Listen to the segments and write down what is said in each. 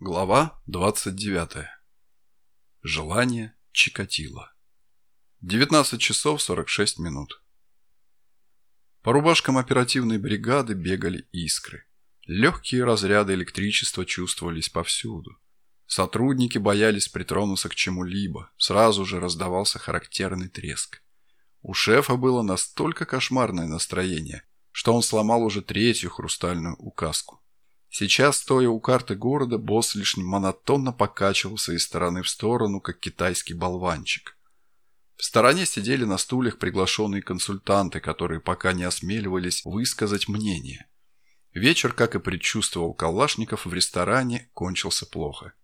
Глава 29. Желание Чикатило. 19 часов 46 минут. По рубашкам оперативной бригады бегали искры. Легкие разряды электричества чувствовались повсюду. Сотрудники боялись притронуться к чему-либо, сразу же раздавался характерный треск. У шефа было настолько кошмарное настроение, что он сломал уже третью хрустальную указку. Сейчас, стоя у карты города, босс лишь монотонно покачивался из стороны в сторону, как китайский болванчик. В стороне сидели на стульях приглашенные консультанты, которые пока не осмеливались высказать мнение. Вечер, как и предчувствовал Калашников, в ресторане кончился плохо.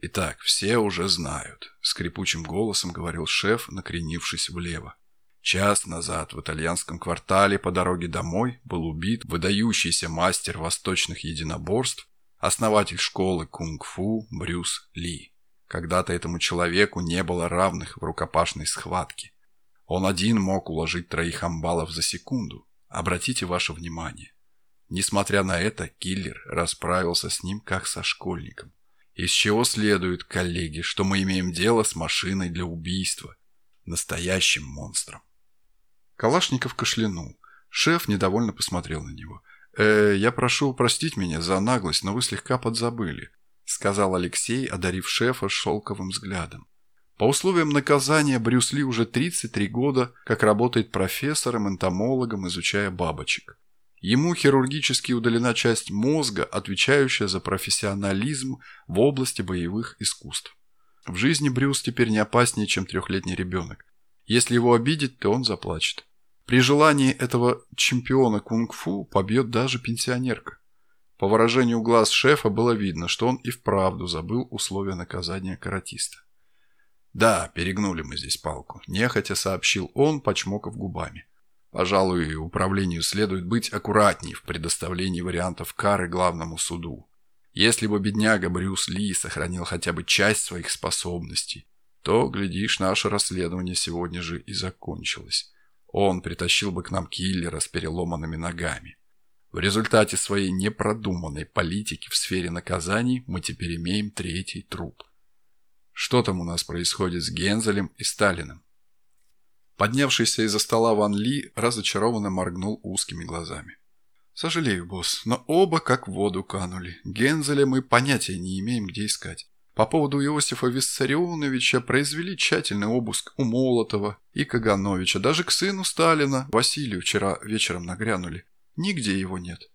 «Итак, все уже знают», — скрипучим голосом говорил шеф, накренившись влево. Час назад в итальянском квартале по дороге домой был убит выдающийся мастер восточных единоборств, основатель школы кунг-фу Брюс Ли. Когда-то этому человеку не было равных в рукопашной схватке. Он один мог уложить троих амбалов за секунду. Обратите ваше внимание. Несмотря на это, киллер расправился с ним как со школьником. Из чего следует, коллеги, что мы имеем дело с машиной для убийства, настоящим монстром. Калашников кашлянул. Шеф недовольно посмотрел на него. «Э, я прошу простить меня за наглость, но вы слегка подзабыли», сказал Алексей, одарив шефа шелковым взглядом. По условиям наказания Брюс Ли уже 33 года, как работает профессором-энтомологом, изучая бабочек. Ему хирургически удалена часть мозга, отвечающая за профессионализм в области боевых искусств. В жизни Брюс теперь не опаснее, чем трехлетний ребенок. Если его обидеть, то он заплачет. При желании этого чемпиона кунг-фу побьет даже пенсионерка. По выражению глаз шефа было видно, что он и вправду забыл условия наказания каратиста. «Да, перегнули мы здесь палку», – нехотя сообщил он, почмокав губами. «Пожалуй, управлению следует быть аккуратней в предоставлении вариантов кары главному суду. Если бы бедняга Брюс Ли сохранил хотя бы часть своих способностей, то, глядишь, наше расследование сегодня же и закончилось. Он притащил бы к нам киллера с переломанными ногами. В результате своей непродуманной политики в сфере наказаний мы теперь имеем третий труп. Что там у нас происходит с Гензелем и Сталиным? Поднявшийся из-за стола Ван Ли разочарованно моргнул узкими глазами. «Сожалею, босс, но оба как в воду канули. Гензеля мы понятия не имеем, где искать. По поводу Иосифа Виссарионовича произвели тщательный обыск у Молотова и Кагановича. Даже к сыну Сталина, Василию, вчера вечером нагрянули. Нигде его нет.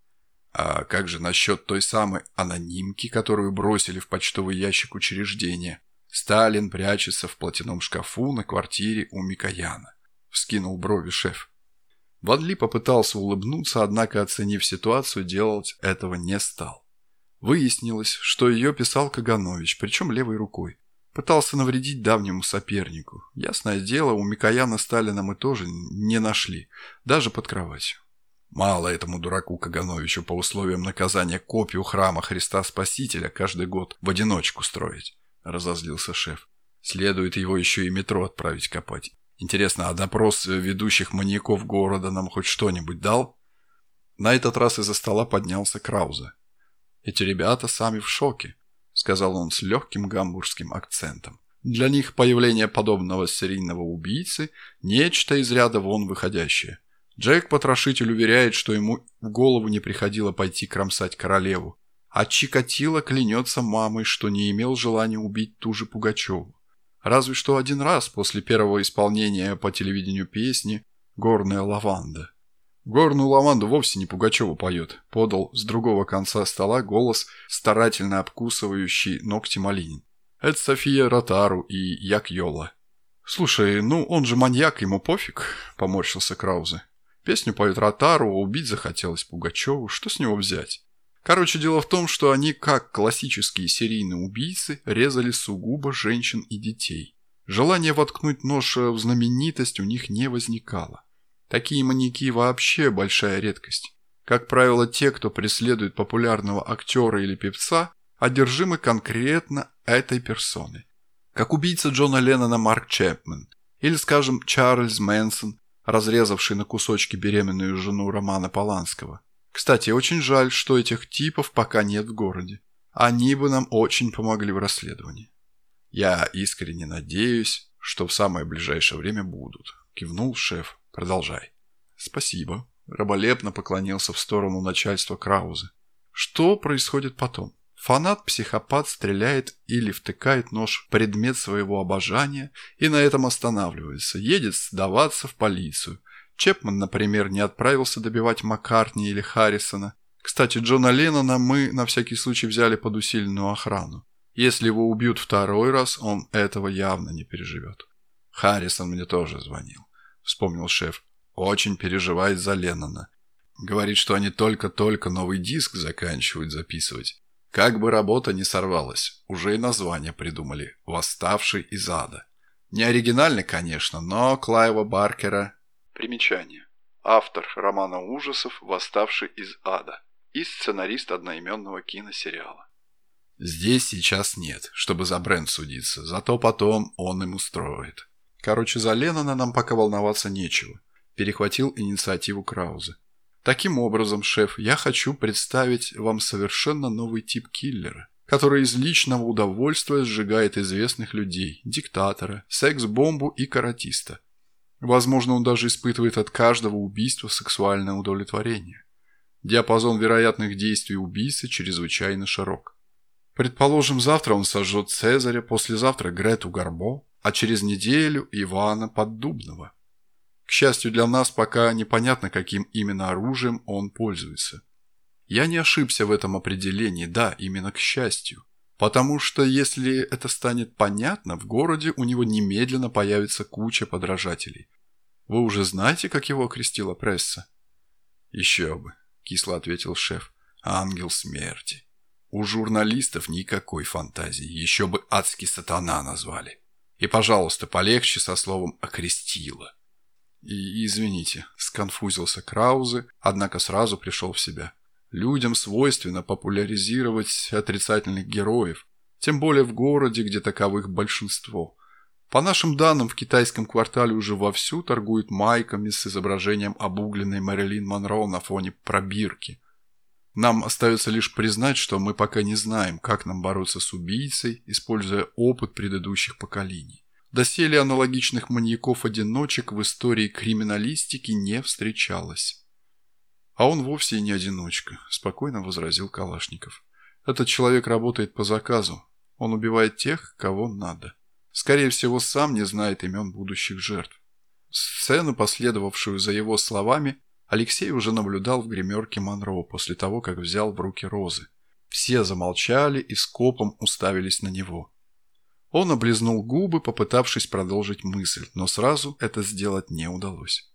А как же насчет той самой анонимки, которую бросили в почтовый ящик учреждения? Сталин прячется в платяном шкафу на квартире у Микояна. Вскинул брови шеф. Ван попытался улыбнуться, однако, оценив ситуацию, делать этого не стал. Выяснилось, что ее писал Каганович, причем левой рукой. Пытался навредить давнему сопернику. Ясное дело, у Микояна Сталина мы тоже не нашли, даже под кроватью. Мало этому дураку Кагановичу по условиям наказания копию храма Христа Спасителя каждый год в одиночку строить, разозлился шеф. Следует его еще и метро отправить копать. Интересно, а допрос ведущих маньяков города нам хоть что-нибудь дал? На этот раз из-за стола поднялся Крауза. Эти ребята сами в шоке», — сказал он с легким гамбургским акцентом. «Для них появление подобного серийного убийцы – нечто из ряда вон выходящее. Джек-потрошитель уверяет, что ему в голову не приходило пойти кромсать королеву, а Чикатило клянется мамой, что не имел желания убить ту же Пугачеву. Разве что один раз после первого исполнения по телевидению песни «Горная лаванда». Горную лаванду вовсе не Пугачева поет, подал с другого конца стола голос, старательно обкусывающий ногти Малинин. Это София Ротару и Як Йола. «Слушай, ну он же маньяк, ему пофиг», — поморщился Краузе. Песню поет Ротару, убить захотелось Пугачеву, что с него взять? Короче, дело в том, что они, как классические серийные убийцы, резали сугубо женщин и детей. Желание воткнуть нож в знаменитость у них не возникало. Такие маньяки вообще большая редкость. Как правило, те, кто преследует популярного актера или певца, одержимы конкретно этой персоной. Как убийца Джона Леннона Марк Чепмен. Или, скажем, Чарльз Мэнсон, разрезавший на кусочки беременную жену Романа Поланского. Кстати, очень жаль, что этих типов пока нет в городе. Они бы нам очень помогли в расследовании. Я искренне надеюсь, что в самое ближайшее время будут. Кивнул шеф. Продолжай. Спасибо. Раболепно поклонился в сторону начальства Краузы. Что происходит потом? Фанат-психопат стреляет или втыкает нож в предмет своего обожания и на этом останавливается, едет сдаваться в полицию. Чепман, например, не отправился добивать Маккартни или Харрисона. Кстати, Джона Леннона мы на всякий случай взяли под усиленную охрану. Если его убьют второй раз, он этого явно не переживет. Харрисон мне тоже звонил, вспомнил шеф. Очень переживает за Леннона. Говорит, что они только-только новый диск заканчивают записывать. Как бы работа не сорвалась, уже и название придумали «Восставший из ада». Не оригинально, конечно, но Клайва Баркера... Примечание. Автор романа ужасов «Восставший из ада» и сценарист одноименного киносериала. Здесь сейчас нет, чтобы за бренд судиться, зато потом он им устроит. Короче, за Леннона нам пока волноваться нечего. Перехватил инициативу Крауза. Таким образом, шеф, я хочу представить вам совершенно новый тип киллера, который из личного удовольствия сжигает известных людей, диктатора, секс-бомбу и каратиста. Возможно, он даже испытывает от каждого убийства сексуальное удовлетворение. Диапазон вероятных действий убийцы чрезвычайно широк. Предположим, завтра он сожжет Цезаря, послезавтра Грету Гарбо, а через неделю Ивана Поддубного. К счастью для нас, пока непонятно, каким именно оружием он пользуется. Я не ошибся в этом определении, да, именно к счастью. Потому что если это станет понятно, в городе у него немедленно появится куча подражателей. Вы уже знаете, как его окрестила пресса? Еще бы, кисло ответил шеф. Ангел смерти. У журналистов никакой фантазии, еще бы адский сатана назвали. И, пожалуйста, полегче со словом «окрестила». И, извините, сконфузился Краузе, однако сразу пришел в себя. Людям свойственно популяризировать отрицательных героев, тем более в городе, где таковых большинство. По нашим данным, в китайском квартале уже вовсю торгуют майками с изображением обугленной Мэрилин Монро на фоне пробирки. Нам остается лишь признать, что мы пока не знаем, как нам бороться с убийцей, используя опыт предыдущих поколений. Доселе аналогичных маньяков-одиночек в истории криминалистики не встречалось. А он вовсе не одиночка, спокойно возразил Калашников. Этот человек работает по заказу. Он убивает тех, кого надо. Скорее всего, сам не знает имен будущих жертв. Сцену, последовавшую за его словами, Алексей уже наблюдал в гримерке Монро после того, как взял в руки розы. Все замолчали и скопом уставились на него. Он облизнул губы, попытавшись продолжить мысль, но сразу это сделать не удалось.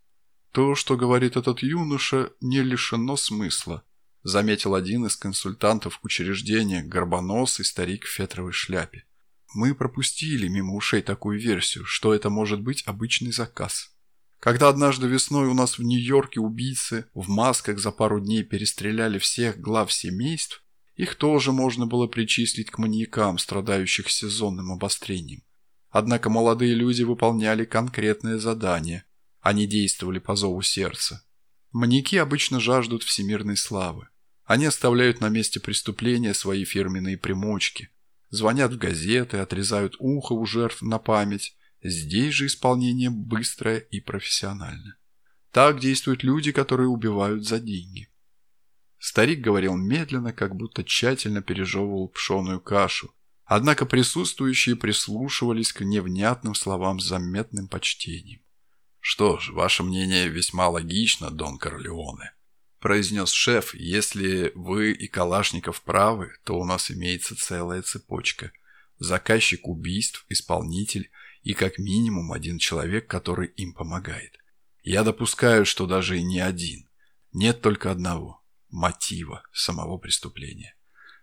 «То, что говорит этот юноша, не лишено смысла», заметил один из консультантов учреждения, горбоносый старик в фетровой шляпе. «Мы пропустили мимо ушей такую версию, что это может быть обычный заказ». Когда однажды весной у нас в Нью-Йорке убийцы в масках за пару дней перестреляли всех глав семейств, их тоже можно было причислить к маньякам, страдающих сезонным обострением. Однако молодые люди выполняли конкретное задание, они действовали по зову сердца. Маньяки обычно жаждут всемирной славы. Они оставляют на месте преступления свои фирменные примочки, звонят в газеты, отрезают ухо у жертв на память, Здесь же исполнение быстрое и профессиональное. Так действуют люди, которые убивают за деньги. Старик говорил медленно, как будто тщательно пережевывал пшеную кашу, однако присутствующие прислушивались к невнятным словам с заметным почтением. «Что ж, ваше мнение весьма логично, Дон Корлеоне», – произнес шеф. «Если вы и Калашников правы, то у нас имеется целая цепочка. Заказчик убийств, исполнитель – и как минимум один человек, который им помогает. Я допускаю, что даже и не один. Нет только одного – мотива самого преступления.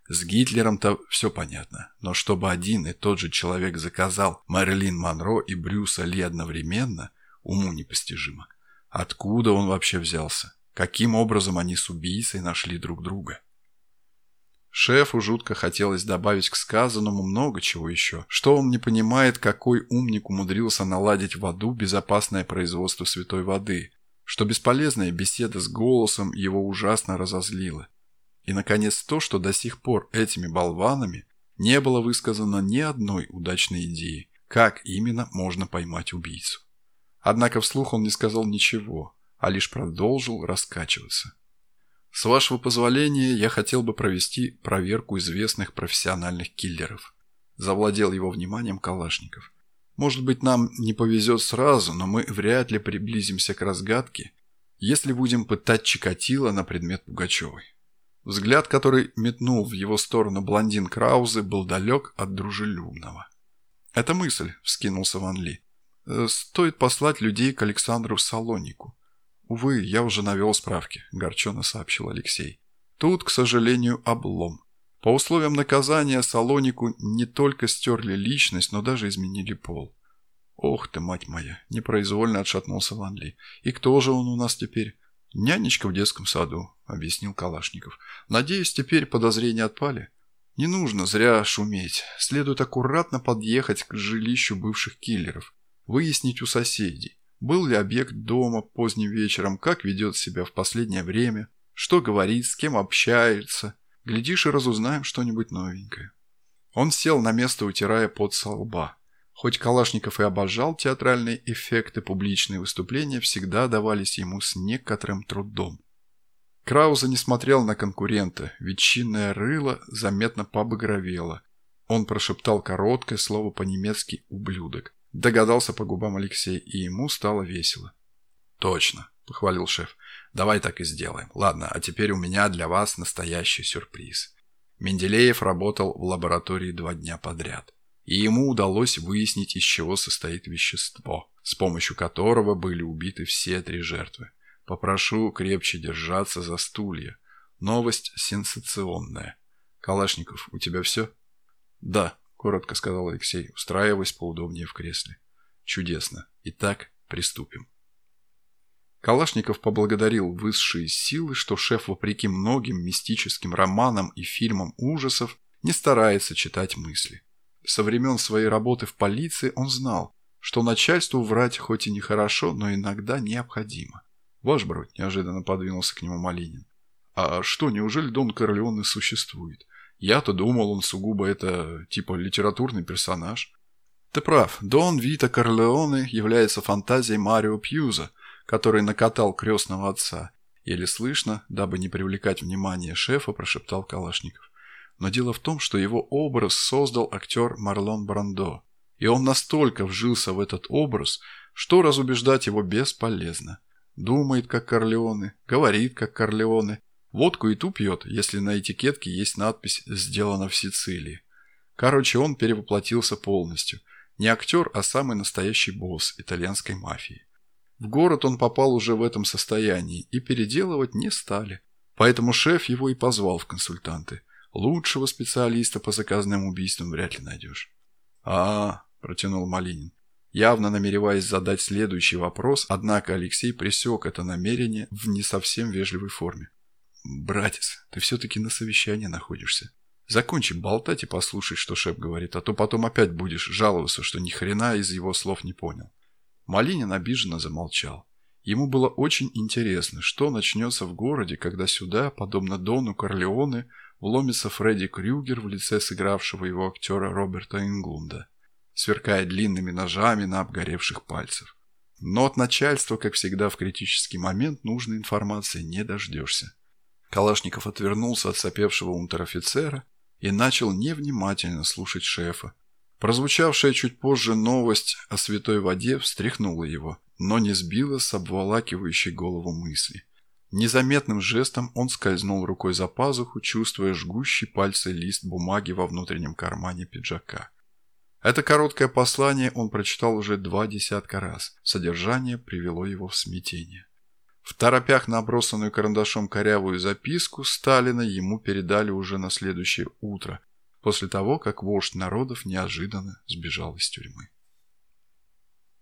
С Гитлером-то все понятно, но чтобы один и тот же человек заказал Мэрилин Монро и Брюса Ли одновременно, уму непостижимо. Откуда он вообще взялся? Каким образом они с убийцей нашли друг друга? Шефу жутко хотелось добавить к сказанному много чего еще. Что он не понимает, какой умник умудрился наладить в аду безопасное производство святой воды. Что бесполезная беседа с голосом его ужасно разозлила. И, наконец, то, что до сих пор этими болванами не было высказано ни одной удачной идеи, как именно можно поймать убийцу. Однако вслух он не сказал ничего, а лишь продолжил раскачиваться. С вашего позволения, я хотел бы провести проверку известных профессиональных киллеров. Завладел его вниманием Калашников. Может быть, нам не повезет сразу, но мы вряд ли приблизимся к разгадке, если будем пытать Чикатило на предмет Пугачевой. Взгляд, который метнул в его сторону блондин Краузе, был далек от дружелюбного. «Это мысль», — вскинулся Ван Ли. «Э, «Стоит послать людей к Александру Салонику. «Увы, я уже навел справки», – горчено сообщил Алексей. «Тут, к сожалению, облом. По условиям наказания Салонику не только стерли личность, но даже изменили пол». «Ох ты, мать моя!» – непроизвольно отшатнулся Ван Ли. «И кто же он у нас теперь?» «Нянечка в детском саду», – объяснил Калашников. «Надеюсь, теперь подозрения отпали?» «Не нужно зря шуметь. Следует аккуратно подъехать к жилищу бывших киллеров, выяснить у соседей, был ли объект дома поздним вечером, как ведет себя в последнее время, что говорит, с кем общается. Глядишь и разузнаем что-нибудь новенькое. Он сел на место, утирая пот со лба. Хоть Калашников и обожал театральные эффекты, публичные выступления всегда давались ему с некоторым трудом. Крауза не смотрел на конкурента, ветчинное рыло заметно побагровело. Он прошептал короткое слово по-немецки «ублюдок». Догадался по губам Алексей, и ему стало весело. «Точно», – похвалил шеф. «Давай так и сделаем. Ладно, а теперь у меня для вас настоящий сюрприз». Менделеев работал в лаборатории два дня подряд. И ему удалось выяснить, из чего состоит вещество, с помощью которого были убиты все три жертвы. Попрошу крепче держаться за стулья. Новость сенсационная. Калашников, у тебя все? Да, коротко сказал Алексей, устраиваясь поудобнее в кресле. Чудесно. Итак, приступим. Калашников поблагодарил высшие силы, что шеф, вопреки многим мистическим романам и фильмам ужасов, не старается читать мысли. Со времен своей работы в полиции он знал, что начальству врать хоть и нехорошо, но иногда необходимо. «Ваш бродь», – неожиданно подвинулся к нему Малинин. «А что, неужели Дон Корлеоне существует? Я-то думал, он сугубо это, типа, литературный персонаж. Ты прав, Дон Вита Корлеоне является фантазией Марио Пьюза, который накатал крестного отца. Еле слышно, дабы не привлекать внимание шефа, прошептал Калашников. Но дело в том, что его образ создал актер Марлон Брандо. И он настолько вжился в этот образ, что разубеждать его бесполезно. Думает, как Корлеоне, говорит, как Корлеоне, Водку и ту пьет, если на этикетке есть надпись «Сделано в Сицилии». Короче, он перевоплотился полностью. Не актер, а самый настоящий босс итальянской мафии. В город он попал уже в этом состоянии, и переделывать не стали. Поэтому шеф его и позвал в консультанты. Лучшего специалиста по заказным убийствам вряд ли найдешь. а, протянул Малинин. Явно намереваясь задать следующий вопрос, однако Алексей пресек это намерение в не совсем вежливой форме. «Братец, ты все-таки на совещании находишься. Закончи болтать и послушай, что шеф говорит, а то потом опять будешь жаловаться, что ни хрена из его слов не понял». Малинин обиженно замолчал. Ему было очень интересно, что начнется в городе, когда сюда, подобно Дону Корлеоне, вломится Фредди Крюгер в лице сыгравшего его актера Роберта Инглунда, сверкая длинными ножами на обгоревших пальцах. Но от начальства, как всегда в критический момент, нужной информации не дождешься. Калашников отвернулся от сопевшего унтер-офицера и начал невнимательно слушать шефа. Прозвучавшая чуть позже новость о святой воде встряхнула его, но не сбила с обволакивающей голову мысли. Незаметным жестом он скользнул рукой за пазуху, чувствуя жгущий пальцы лист бумаги во внутреннем кармане пиджака. Это короткое послание он прочитал уже два десятка раз. Содержание привело его в смятение. В торопях набросанную карандашом корявую записку Сталина ему передали уже на следующее утро, после того, как вождь народов неожиданно сбежал из тюрьмы.